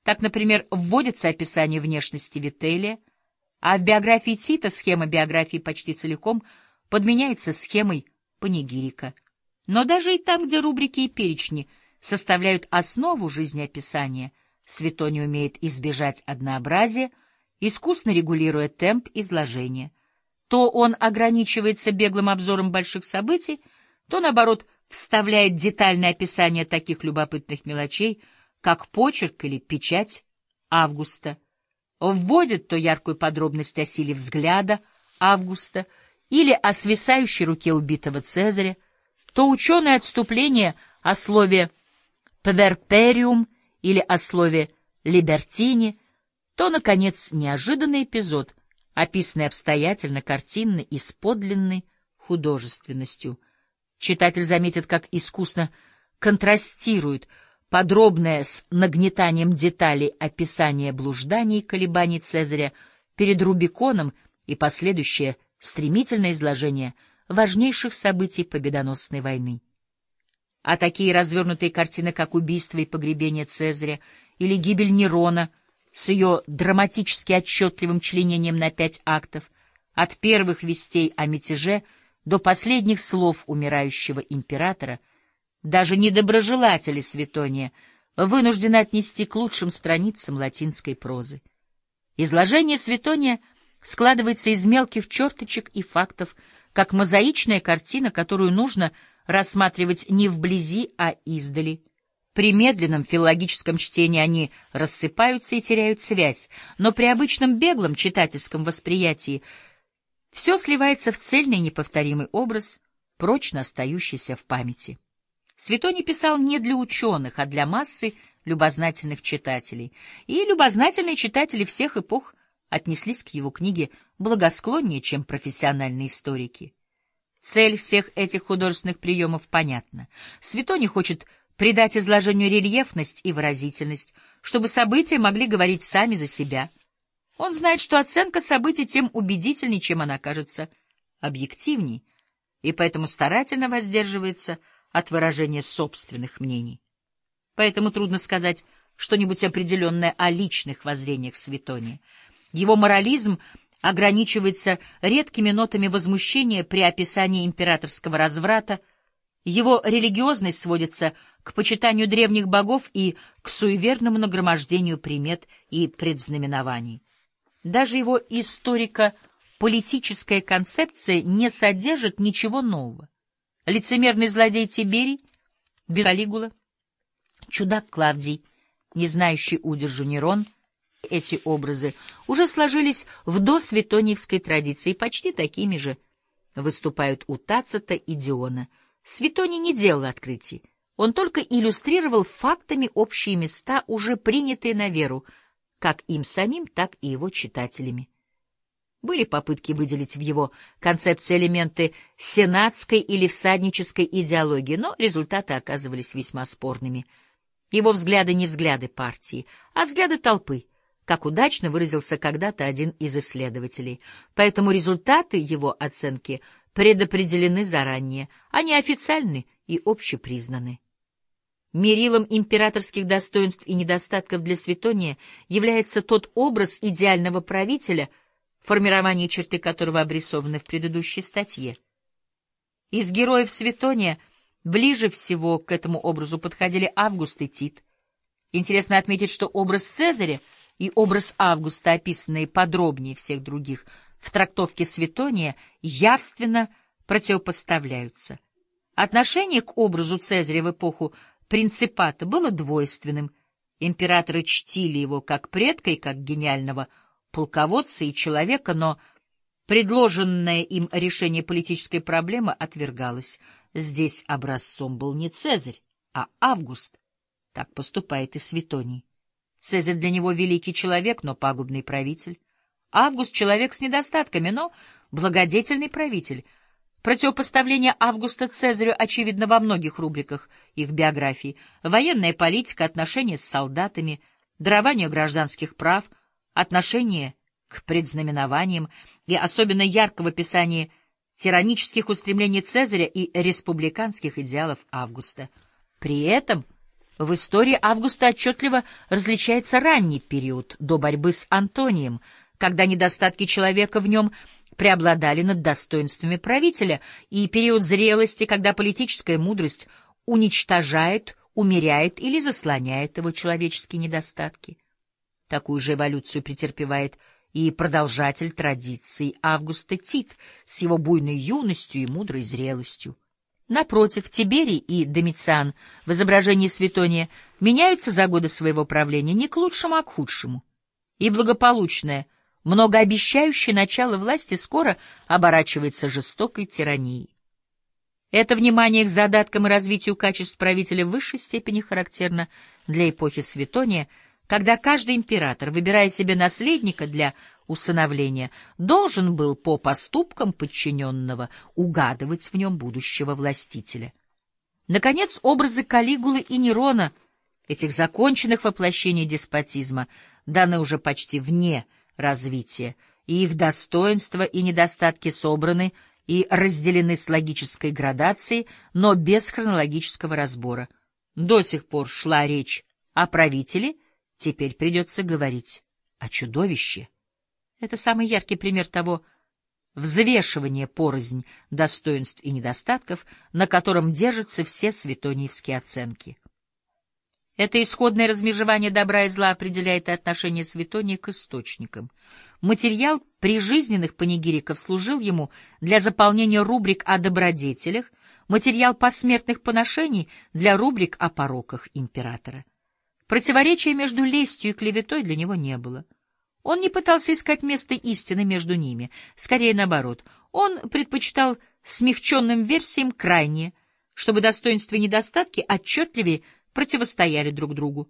так, например, вводится описание внешности Вителия, а в биографии Тита схема биографии почти целиком подменяется схемой панигирика. Но даже и там, где рубрики и перечни составляют основу жизнеописания, Светоний умеет избежать однообразия, искусно регулируя темп изложения. То он ограничивается беглым обзором больших событий, то, наоборот, вставляет детальное описание таких любопытных мелочей, как почерк или печать Августа, вводит то яркую подробность о силе взгляда Августа или о свисающей руке убитого Цезаря, то ученое отступление о слове «певерпериум» или о слове «либертини», то, наконец, неожиданный эпизод, описанный обстоятельно, картинно и с подлинной художественностью. Читатель заметит, как искусно контрастирует подробное с нагнетанием деталей описание блужданий и колебаний Цезаря перед Рубиконом и последующее стремительное изложение важнейших событий победоносной войны. А такие развернутые картины, как убийство и погребение Цезаря или гибель Нерона с ее драматически отчетливым членением на пять актов, от первых вестей о мятеже до последних слов умирающего императора, даже недоброжелатели Светония вынуждены отнести к лучшим страницам латинской прозы. Изложение Светония складывается из мелких черточек и фактов, как мозаичная картина, которую нужно рассматривать не вблизи, а издали. При медленном филологическом чтении они рассыпаются и теряют связь, но при обычном беглом читательском восприятии все сливается в цельный неповторимый образ, прочно остающийся в памяти. Светоний писал не для ученых, а для массы любознательных читателей, и любознательные читатели всех эпох отнеслись к его книге благосклоннее, чем профессиональные историки. Цель всех этих художественных приемов понятна. Светоний хочет придать изложению рельефность и выразительность, чтобы события могли говорить сами за себя. Он знает, что оценка событий тем убедительнее, чем она кажется объективней, и поэтому старательно воздерживается от выражения собственных мнений. Поэтому трудно сказать что-нибудь определенное о личных воззрениях Светония. Его морализм ограничивается редкими нотами возмущения при описании императорского разврата, его религиозность сводится к почитанию древних богов и к суеверному нагромождению примет и предзнаменований. Даже его историко-политическая концепция не содержит ничего нового. Лицемерный злодей Тиберий, без чудак Клавдий, не знающий удержу Нерон — эти образы уже сложились в досветоньевской традиции, почти такими же выступают у Тацита и Диона. Светоний не делал открытий, он только иллюстрировал фактами общие места, уже принятые на веру, как им самим, так и его читателями. Были попытки выделить в его концепции элементы сенатской или всаднической идеологии, но результаты оказывались весьма спорными. Его взгляды не взгляды партии, а взгляды толпы — как удачно выразился когда-то один из исследователей. Поэтому результаты его оценки предопределены заранее, они официальны и общепризнаны. Мерилом императорских достоинств и недостатков для Светония является тот образ идеального правителя, формирование черты которого обрисованы в предыдущей статье. Из героев Светония ближе всего к этому образу подходили Август и Тит. Интересно отметить, что образ Цезаря — и образ Августа, описанные подробнее всех других в трактовке Светония, явственно противопоставляются. Отношение к образу Цезаря в эпоху принципата было двойственным. Императоры чтили его как предка и как гениального полководца и человека, но предложенное им решение политической проблемы отвергалось. Здесь образцом был не Цезарь, а Август. Так поступает и Светоний. Цезарь для него великий человек, но пагубный правитель. Август — человек с недостатками, но благодетельный правитель. Противопоставление Августа Цезарю очевидно во многих рубриках их биографии. Военная политика, отношения с солдатами, дарование гражданских прав, отношение к предзнаменованиям и особенно ярко в описании тиранических устремлений Цезаря и республиканских идеалов Августа. При этом в истории Августа отчетливо различается ранний период до борьбы с Антонием — когда недостатки человека в нем преобладали над достоинствами правителя, и период зрелости, когда политическая мудрость уничтожает, умеряет или заслоняет его человеческие недостатки. Такую же эволюцию претерпевает и продолжатель традиций Августа Тит с его буйной юностью и мудрой зрелостью. Напротив, Тиберий и Домициан в изображении Светония меняются за годы своего правления не к лучшему, а к худшему. И благополучное многообещающее начало власти скоро оборачивается жестокой тиранией. Это внимание к задаткам и развитию качеств правителя в высшей степени характерно для эпохи Светония, когда каждый император, выбирая себе наследника для усыновления, должен был по поступкам подчиненного угадывать в нем будущего властителя. Наконец, образы Калигулы и Нерона, этих законченных воплощений деспотизма, даны уже почти вне развития, и их достоинства и недостатки собраны и разделены с логической градацией, но без хронологического разбора. До сих пор шла речь о правителе, теперь придется говорить о чудовище. Это самый яркий пример того взвешивания порознь достоинств и недостатков, на котором держатся все светониевские оценки. Это исходное размежевание добра и зла определяет и отношение Светония к источникам. Материал прижизненных панигириков служил ему для заполнения рубрик о добродетелях, материал посмертных поношений для рубрик о пороках императора. Противоречия между лестью и клеветой для него не было. Он не пытался искать место истины между ними, скорее наоборот. Он предпочитал смягченным версиям крайние, чтобы достоинства и недостатки отчетливее противостояли друг другу.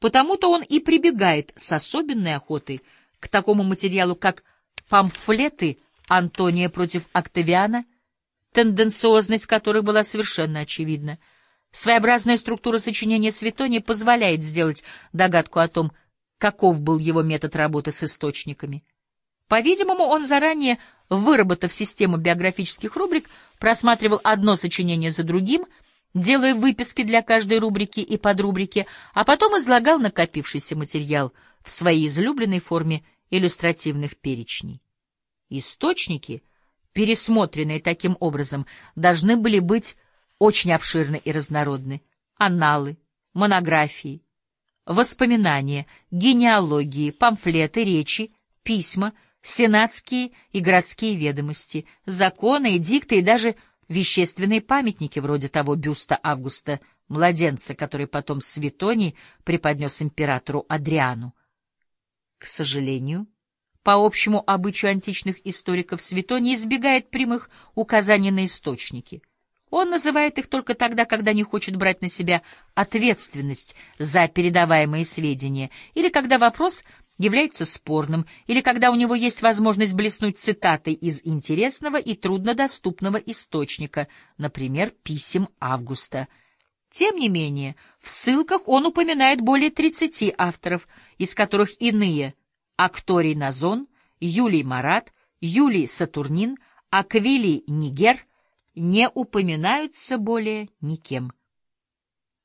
Потому-то он и прибегает с особенной охотой к такому материалу, как памфлеты Антония против Октавиана, тенденциозность которых была совершенно очевидна. Своеобразная структура сочинения Светония позволяет сделать догадку о том, каков был его метод работы с источниками. По-видимому, он заранее, выработав систему биографических рубрик, просматривал одно сочинение за другим — делая выписки для каждой рубрики и подрубрики, а потом излагал накопившийся материал в своей излюбленной форме иллюстративных перечней. Источники, пересмотренные таким образом, должны были быть очень обширны и разнородны. Аналы, монографии, воспоминания, генеалогии, памфлеты, речи, письма, сенатские и городские ведомости, законы, эдикты и даже вещественные памятники вроде того бюста Августа младенца, который потом Светоний преподнес императору Адриану. К сожалению, по общему обычаю античных историков Светоний избегает прямых указаний на источники. Он называет их только тогда, когда не хочет брать на себя ответственность за передаваемые сведения, или когда вопрос — является спорным, или когда у него есть возможность блеснуть цитатой из интересного и труднодоступного источника, например, писем Августа. Тем не менее, в ссылках он упоминает более 30 авторов, из которых иные — Акторий Назон, Юлий Марат, Юлий Сатурнин, Аквилий Нигер — не упоминаются более никем.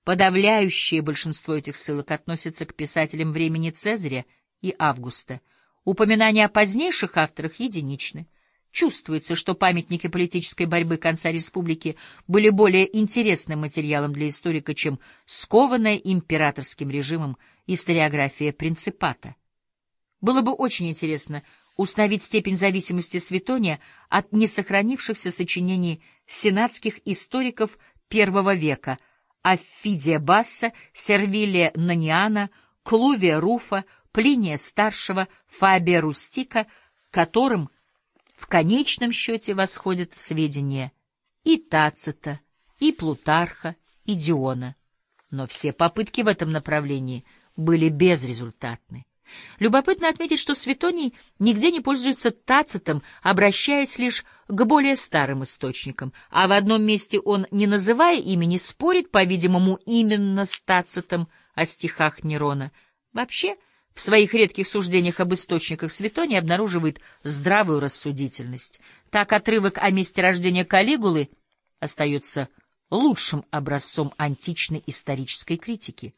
Подавляющее большинство этих ссылок относятся к писателям времени Цезаря — и Августа. Упоминания о позднейших авторах единичны. Чувствуется, что памятники политической борьбы конца республики были более интересным материалом для историка, чем скованная императорским режимом историография принципата. Было бы очень интересно установить степень зависимости Светония от несохранившихся сочинений сенатских историков первого века Афидия Басса, Сервилия Наниана, Клувия Руфа, Плиния Старшего, Фабия Рустика, которым в конечном счете восходят сведения и Тацита, и Плутарха, и Диона. Но все попытки в этом направлении были безрезультатны. Любопытно отметить, что Светоний нигде не пользуется тацитом, обращаясь лишь к более старым источникам, а в одном месте он, не называя имени, спорит, по-видимому, именно с тацитом о стихах Нерона. Вообще, в своих редких суждениях об источниках Светоний обнаруживает здравую рассудительность. Так отрывок о месте рождения Калигулы остается лучшим образцом античной исторической критики.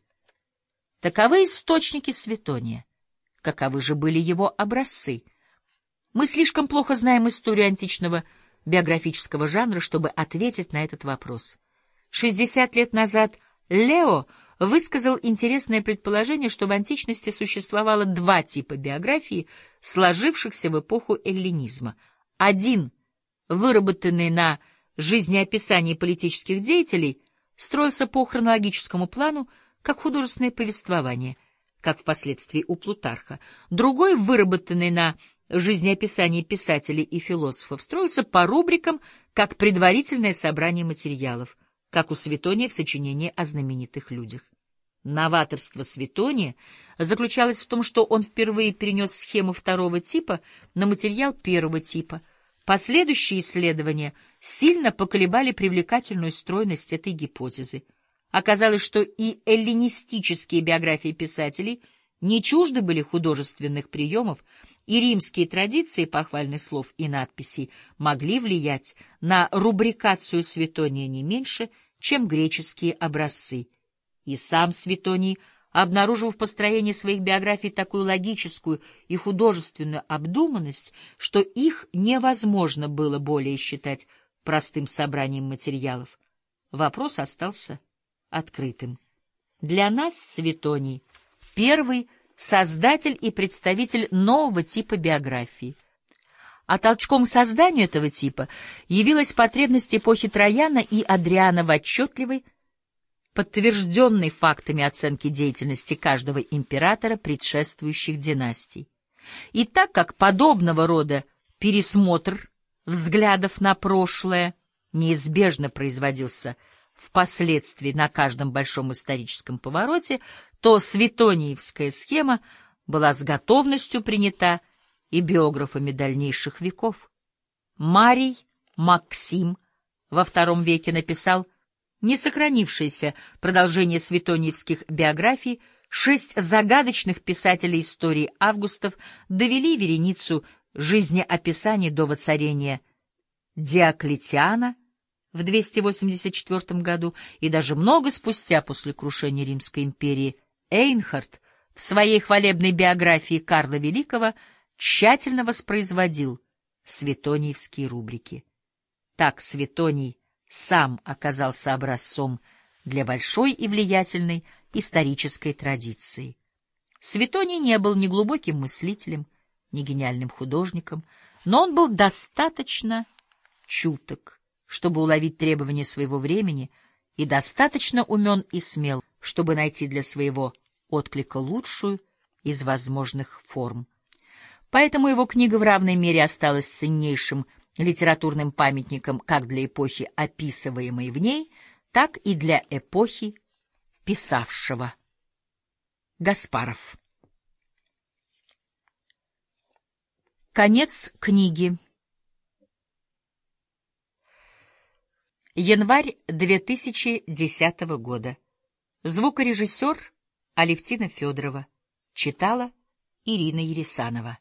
Таковы источники Светония. Каковы же были его образцы? Мы слишком плохо знаем историю античного биографического жанра, чтобы ответить на этот вопрос. Шестьдесят лет назад Лео высказал интересное предположение, что в античности существовало два типа биографии, сложившихся в эпоху эллинизма. Один, выработанный на жизнеописании политических деятелей, строился по хронологическому плану, как художественное повествование — как впоследствии у Плутарха. Другой, выработанный на жизнеописании писателей и философов, строился по рубрикам, как предварительное собрание материалов, как у Светония в сочинении о знаменитых людях. Новаторство Светония заключалось в том, что он впервые перенес схему второго типа на материал первого типа. Последующие исследования сильно поколебали привлекательную стройность этой гипотезы. Оказалось, что и эллинистические биографии писателей не чужды были художественных приемов, и римские традиции похвальных слов и надписей могли влиять на рубрикацию Светония не меньше, чем греческие образцы. И сам Светоний обнаружил в построении своих биографий такую логическую и художественную обдуманность, что их невозможно было более считать простым собранием материалов. Вопрос остался открытым. Для нас Светоний — первый создатель и представитель нового типа биографии. А толчком к созданию этого типа явилась потребность эпохи Трояна и Адриана в отчетливой, подтвержденной фактами оценки деятельности каждого императора предшествующих династий. И так как подобного рода пересмотр взглядов на прошлое неизбежно производился – впоследствии на каждом большом историческом повороте, то светониевская схема была с готовностью принята и биографами дальнейших веков. Марий Максим во втором веке написал не сохранившееся продолжение светониевских биографий, шесть загадочных писателей истории Августов довели вереницу жизнеописаний до воцарения Диоклетиана — в 284 году и даже много спустя после крушения Римской империи Эйнхард в своей хвалебной биографии Карла Великого тщательно воспроизводил светониевские рубрики. Так Светоний сам оказался образцом для большой и влиятельной исторической традиции. Светоний не был ни глубоким мыслителем, ни гениальным художником, но он был достаточно чуток чтобы уловить требования своего времени, и достаточно умен и смел, чтобы найти для своего отклика лучшую из возможных форм. Поэтому его книга в равной мере осталась ценнейшим литературным памятником как для эпохи, описываемой в ней, так и для эпохи писавшего. Гаспаров Конец книги Январь 2010 года. Звукорежиссер Алевтина Федорова. Читала Ирина Ересанова.